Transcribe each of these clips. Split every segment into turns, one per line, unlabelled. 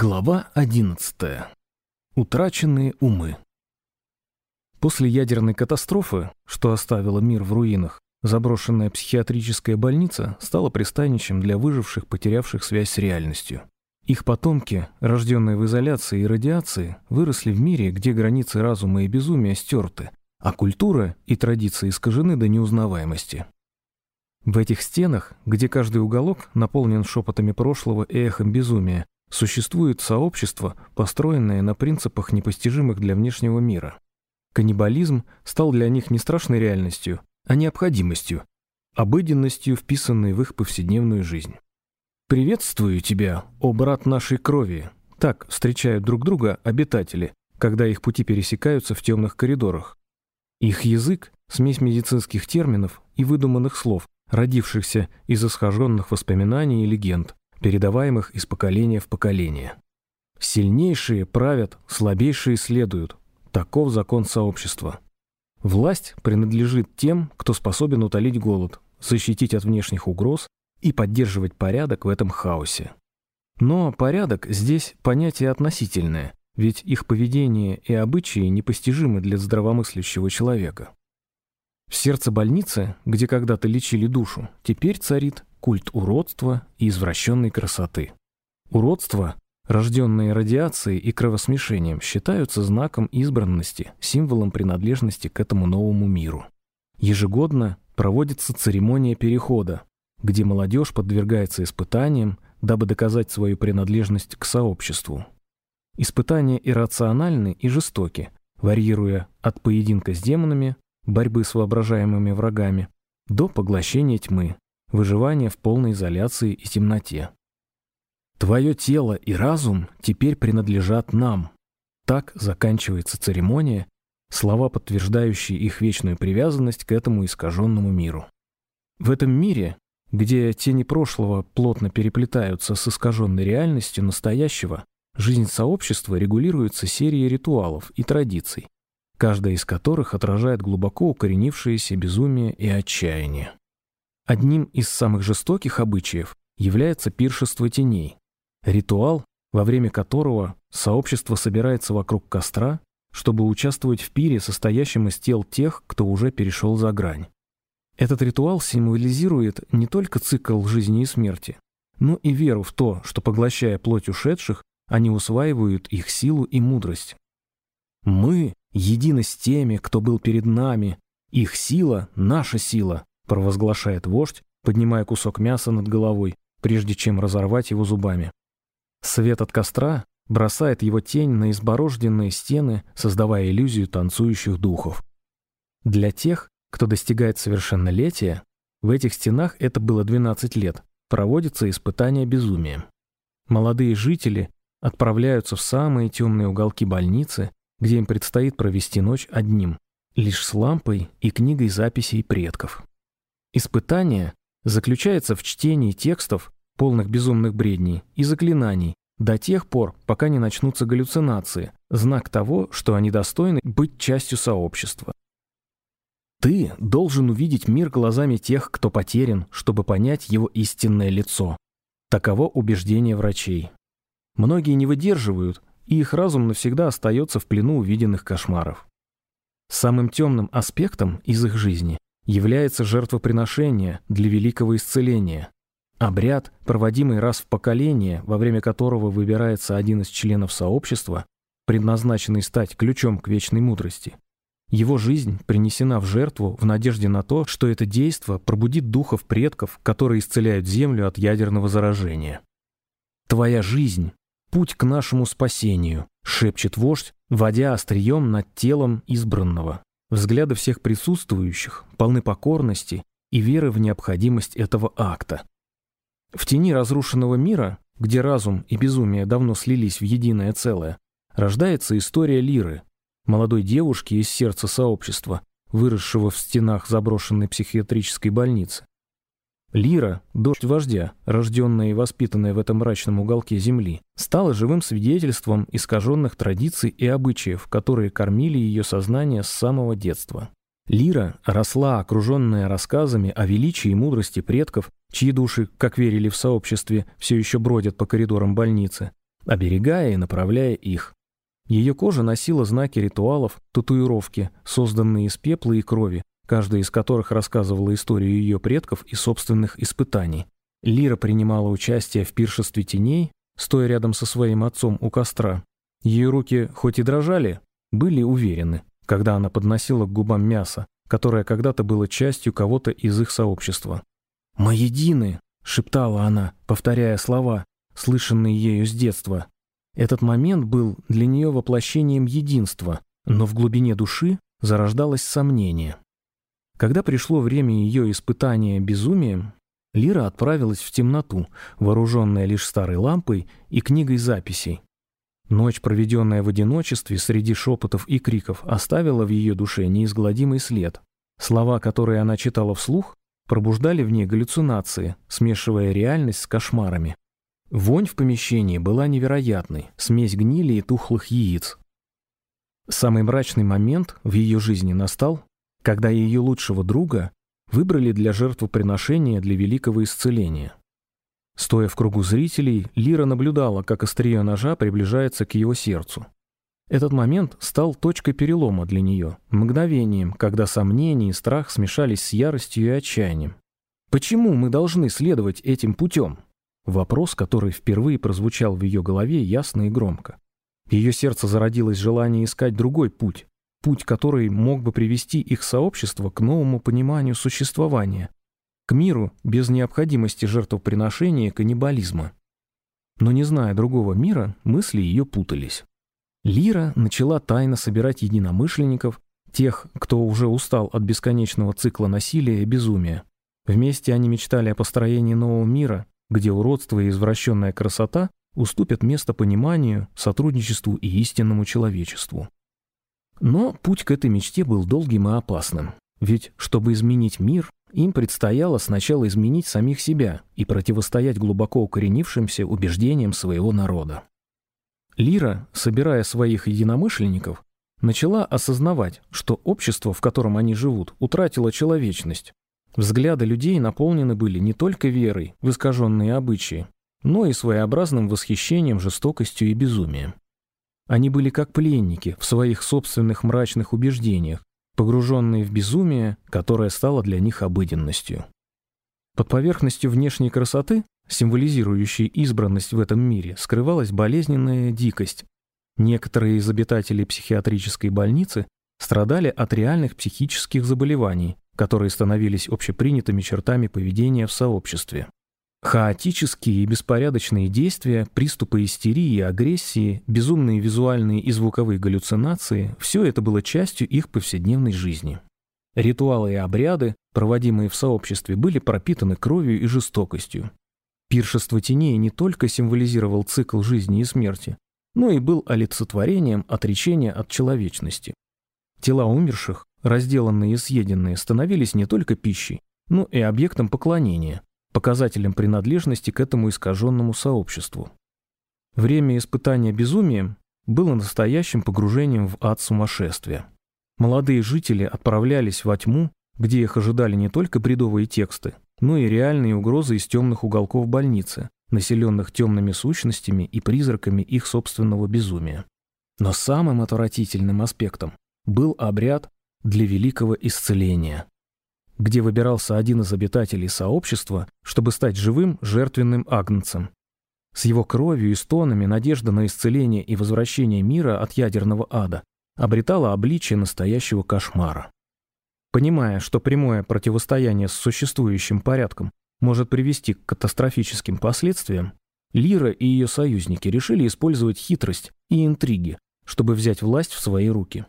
Глава 11. Утраченные умы. После ядерной катастрофы, что оставила мир в руинах, заброшенная психиатрическая больница стала пристанищем для выживших, потерявших связь с реальностью. Их потомки, рожденные в изоляции и радиации, выросли в мире, где границы разума и безумия стерты, а культура и традиции искажены до неузнаваемости. В этих стенах, где каждый уголок наполнен шепотами прошлого и эхом безумия, Существует сообщество, построенное на принципах, непостижимых для внешнего мира. Каннибализм стал для них не страшной реальностью, а необходимостью, обыденностью, вписанной в их повседневную жизнь. «Приветствую тебя, о брат нашей крови!» Так встречают друг друга обитатели, когда их пути пересекаются в темных коридорах. Их язык — смесь медицинских терминов и выдуманных слов, родившихся из исхоженных воспоминаний и легенд, передаваемых из поколения в поколение. Сильнейшие правят, слабейшие следуют. Таков закон сообщества. Власть принадлежит тем, кто способен утолить голод, защитить от внешних угроз и поддерживать порядок в этом хаосе. Но порядок здесь понятие относительное, ведь их поведение и обычаи непостижимы для здравомыслящего человека. В сердце больницы, где когда-то лечили душу, теперь царит культ уродства и извращенной красоты. Уродство, рожденное радиацией и кровосмешением, считаются знаком избранности, символом принадлежности к этому новому миру. Ежегодно проводится церемония перехода, где молодежь подвергается испытаниям, дабы доказать свою принадлежность к сообществу. Испытания иррациональны и жестоки, варьируя от поединка с демонами, борьбы с воображаемыми врагами, до поглощения тьмы, выживание в полной изоляции и темноте. Твое тело и разум теперь принадлежат нам. Так заканчивается церемония, слова, подтверждающие их вечную привязанность к этому искаженному миру. В этом мире, где тени прошлого плотно переплетаются с искаженной реальностью настоящего, жизнь сообщества регулируется серией ритуалов и традиций, каждая из которых отражает глубоко укоренившееся безумие и отчаяние. Одним из самых жестоких обычаев является пиршество теней, ритуал, во время которого сообщество собирается вокруг костра, чтобы участвовать в пире, состоящем из тел тех, кто уже перешел за грань. Этот ритуал символизирует не только цикл жизни и смерти, но и веру в то, что, поглощая плоть ушедших, они усваивают их силу и мудрость. Мы едины с теми, кто был перед нами, их сила — наша сила, провозглашает вождь, поднимая кусок мяса над головой, прежде чем разорвать его зубами. Свет от костра бросает его тень на изборожденные стены, создавая иллюзию танцующих духов. Для тех, кто достигает совершеннолетия, в этих стенах это было 12 лет, проводится испытание безумия. Молодые жители отправляются в самые темные уголки больницы, где им предстоит провести ночь одним, лишь с лампой и книгой записей предков. Испытание заключается в чтении текстов, полных безумных бредней, и заклинаний, до тех пор, пока не начнутся галлюцинации, знак того, что они достойны быть частью сообщества. Ты должен увидеть мир глазами тех, кто потерян, чтобы понять его истинное лицо. Таково убеждение врачей. Многие не выдерживают, и их разум навсегда остается в плену увиденных кошмаров. Самым темным аспектом из их жизни является жертвоприношение для великого исцеления. Обряд, проводимый раз в поколение, во время которого выбирается один из членов сообщества, предназначенный стать ключом к вечной мудрости. Его жизнь принесена в жертву в надежде на то, что это действо пробудит духов предков, которые исцеляют землю от ядерного заражения. «Твоя жизнь — путь к нашему спасению», — шепчет вождь, водя острием над телом избранного. Взгляды всех присутствующих полны покорности и веры в необходимость этого акта. В тени разрушенного мира, где разум и безумие давно слились в единое целое, рождается история Лиры, молодой девушки из сердца сообщества, выросшего в стенах заброшенной психиатрической больницы. Лира, дочь вождя, рожденная и воспитанная в этом мрачном уголке земли, стала живым свидетельством искаженных традиций и обычаев, которые кормили ее сознание с самого детства. Лира росла, окруженная рассказами о величии и мудрости предков, чьи души, как верили в сообществе, все еще бродят по коридорам больницы, оберегая и направляя их. Ее кожа носила знаки ритуалов, татуировки, созданные из пепла и крови, каждая из которых рассказывала историю ее предков и собственных испытаний. Лира принимала участие в пиршестве теней, стоя рядом со своим отцом у костра. Ее руки, хоть и дрожали, были уверены, когда она подносила к губам мясо, которое когда-то было частью кого-то из их сообщества. «Мы едины!» — шептала она, повторяя слова, слышанные ею с детства. Этот момент был для нее воплощением единства, но в глубине души зарождалось сомнение. Когда пришло время ее испытания безумием, Лира отправилась в темноту, вооруженная лишь старой лампой и книгой записей. Ночь, проведенная в одиночестве среди шепотов и криков, оставила в ее душе неизгладимый след. Слова, которые она читала вслух, пробуждали в ней галлюцинации, смешивая реальность с кошмарами. Вонь в помещении была невероятной, смесь гнили и тухлых яиц. Самый мрачный момент в ее жизни настал, когда ее лучшего друга выбрали для жертвоприношения для великого исцеления. Стоя в кругу зрителей, Лира наблюдала, как острие ножа приближается к его сердцу. Этот момент стал точкой перелома для нее, мгновением, когда сомнения и страх смешались с яростью и отчаянием. Почему мы должны следовать этим путем? Вопрос, который впервые прозвучал в ее голове ясно и громко. Ее сердце зародилось желание искать другой путь, путь, который мог бы привести их сообщество к новому пониманию существования, к миру без необходимости жертвоприношения каннибализма. Но не зная другого мира, мысли ее путались. Лира начала тайно собирать единомышленников, тех, кто уже устал от бесконечного цикла насилия и безумия. Вместе они мечтали о построении нового мира, где уродство и извращенная красота уступят место пониманию, сотрудничеству и истинному человечеству. Но путь к этой мечте был долгим и опасным. Ведь, чтобы изменить мир, им предстояло сначала изменить самих себя и противостоять глубоко укоренившимся убеждениям своего народа. Лира, собирая своих единомышленников, начала осознавать, что общество, в котором они живут, утратило человечность, Взгляды людей наполнены были не только верой в искаженные обычаи, но и своеобразным восхищением, жестокостью и безумием. Они были как пленники в своих собственных мрачных убеждениях, погруженные в безумие, которое стало для них обыденностью. Под поверхностью внешней красоты, символизирующей избранность в этом мире, скрывалась болезненная дикость. Некоторые из обитателей психиатрической больницы страдали от реальных психических заболеваний, которые становились общепринятыми чертами поведения в сообществе. Хаотические и беспорядочные действия, приступы истерии и агрессии, безумные визуальные и звуковые галлюцинации – все это было частью их повседневной жизни. Ритуалы и обряды, проводимые в сообществе, были пропитаны кровью и жестокостью. Пиршество теней не только символизировал цикл жизни и смерти, но и был олицетворением отречения от человечности. Тела умерших разделанные и съеденные, становились не только пищей, но и объектом поклонения, показателем принадлежности к этому искаженному сообществу. Время испытания безумием было настоящим погружением в ад сумасшествия. Молодые жители отправлялись во тьму, где их ожидали не только бредовые тексты, но и реальные угрозы из темных уголков больницы, населенных темными сущностями и призраками их собственного безумия. Но самым отвратительным аспектом был обряд для великого исцеления, где выбирался один из обитателей сообщества, чтобы стать живым жертвенным агнцем. С его кровью и стонами надежда на исцеление и возвращение мира от ядерного ада обретала обличие настоящего кошмара. Понимая, что прямое противостояние с существующим порядком может привести к катастрофическим последствиям, Лира и ее союзники решили использовать хитрость и интриги, чтобы взять власть в свои руки.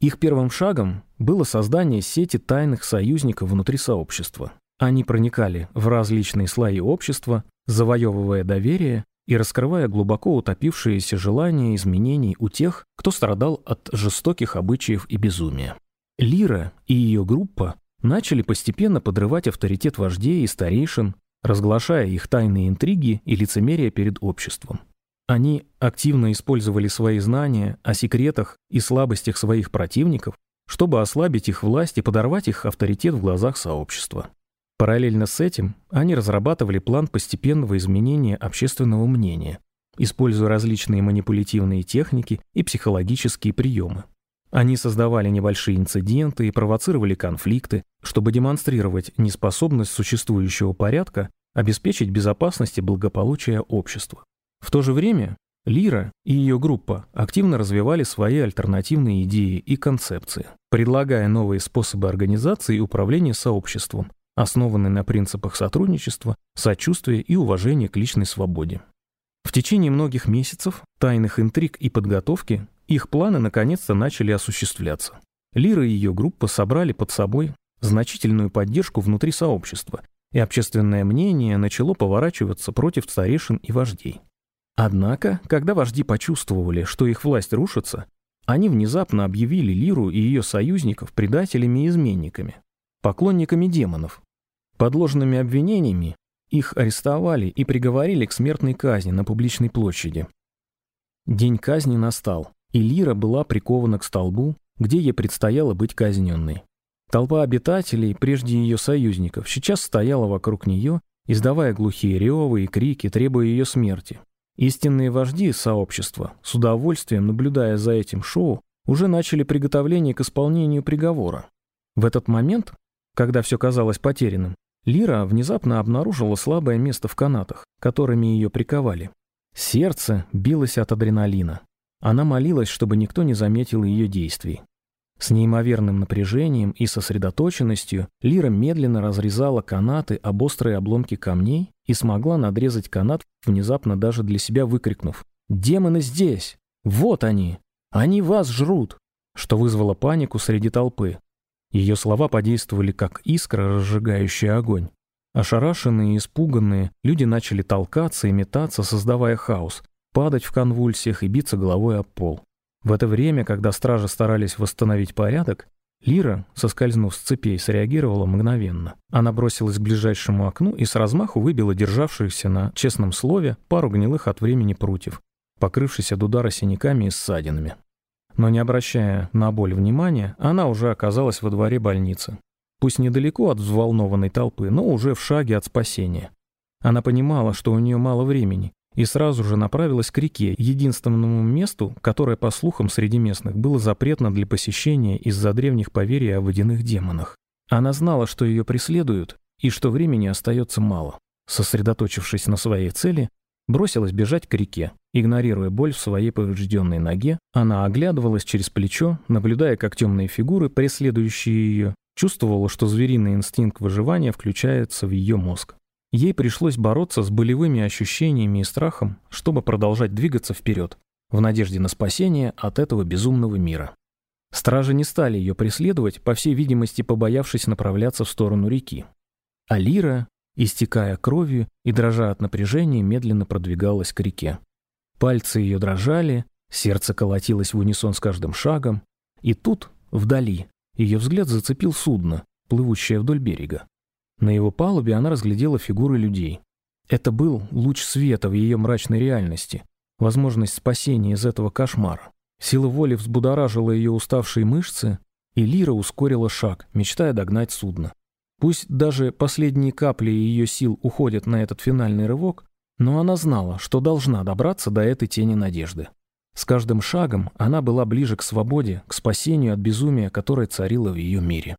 Их первым шагом было создание сети тайных союзников внутри сообщества. Они проникали в различные слои общества, завоевывая доверие и раскрывая глубоко утопившиеся желания изменений у тех, кто страдал от жестоких обычаев и безумия. Лира и ее группа начали постепенно подрывать авторитет вождей и старейшин, разглашая их тайные интриги и лицемерие перед обществом. Они активно использовали свои знания о секретах и слабостях своих противников, чтобы ослабить их власть и подорвать их авторитет в глазах сообщества. Параллельно с этим они разрабатывали план постепенного изменения общественного мнения, используя различные манипулятивные техники и психологические приемы. Они создавали небольшие инциденты и провоцировали конфликты, чтобы демонстрировать неспособность существующего порядка обеспечить безопасность и благополучие общества. В то же время Лира и ее группа активно развивали свои альтернативные идеи и концепции, предлагая новые способы организации и управления сообществом, основанные на принципах сотрудничества, сочувствия и уважения к личной свободе. В течение многих месяцев тайных интриг и подготовки их планы наконец-то начали осуществляться. Лира и ее группа собрали под собой значительную поддержку внутри сообщества, и общественное мнение начало поворачиваться против старейшин и вождей. Однако, когда вожди почувствовали, что их власть рушится, они внезапно объявили Лиру и ее союзников предателями и изменниками, поклонниками демонов. Подложными обвинениями их арестовали и приговорили к смертной казни на публичной площади. День казни настал, и Лира была прикована к столбу, где ей предстояло быть казненной. Толпа обитателей, прежде ее союзников, сейчас стояла вокруг нее, издавая глухие ревы и крики, требуя ее смерти. Истинные вожди сообщества, с удовольствием наблюдая за этим шоу, уже начали приготовление к исполнению приговора. В этот момент, когда все казалось потерянным, Лира внезапно обнаружила слабое место в канатах, которыми ее приковали. Сердце билось от адреналина. Она молилась, чтобы никто не заметил ее действий. С неимоверным напряжением и сосредоточенностью Лира медленно разрезала канаты об острые обломки камней и смогла надрезать канат, внезапно даже для себя выкрикнув «Демоны здесь! Вот они! Они вас жрут!» что вызвало панику среди толпы. Ее слова подействовали как искра, разжигающая огонь. Ошарашенные и испуганные, люди начали толкаться и метаться, создавая хаос, падать в конвульсиях и биться головой об пол. В это время, когда стражи старались восстановить порядок, Лира, соскользнув с цепей, среагировала мгновенно. Она бросилась к ближайшему окну и с размаху выбила державшихся на честном слове пару гнилых от времени прутьев, покрывшись от удара синяками и ссадинами. Но не обращая на боль внимания, она уже оказалась во дворе больницы. Пусть недалеко от взволнованной толпы, но уже в шаге от спасения. Она понимала, что у нее мало времени, и сразу же направилась к реке, единственному месту, которое, по слухам среди местных, было запретно для посещения из-за древних поверий о водяных демонах. Она знала, что ее преследуют, и что времени остается мало. Сосредоточившись на своей цели, бросилась бежать к реке. Игнорируя боль в своей поврежденной ноге, она оглядывалась через плечо, наблюдая, как темные фигуры, преследующие ее, чувствовала, что звериный инстинкт выживания включается в ее мозг. Ей пришлось бороться с болевыми ощущениями и страхом, чтобы продолжать двигаться вперед, в надежде на спасение от этого безумного мира. Стражи не стали ее преследовать, по всей видимости, побоявшись направляться в сторону реки. А Лира, истекая кровью и дрожа от напряжения, медленно продвигалась к реке. Пальцы ее дрожали, сердце колотилось в унисон с каждым шагом, и тут, вдали, ее взгляд зацепил судно, плывущее вдоль берега. На его палубе она разглядела фигуры людей. Это был луч света в ее мрачной реальности, возможность спасения из этого кошмара. Сила воли взбудоражила ее уставшие мышцы, и Лира ускорила шаг, мечтая догнать судно. Пусть даже последние капли ее сил уходят на этот финальный рывок, но она знала, что должна добраться до этой тени надежды. С каждым шагом она была ближе к свободе, к спасению от безумия, которое царило в ее мире.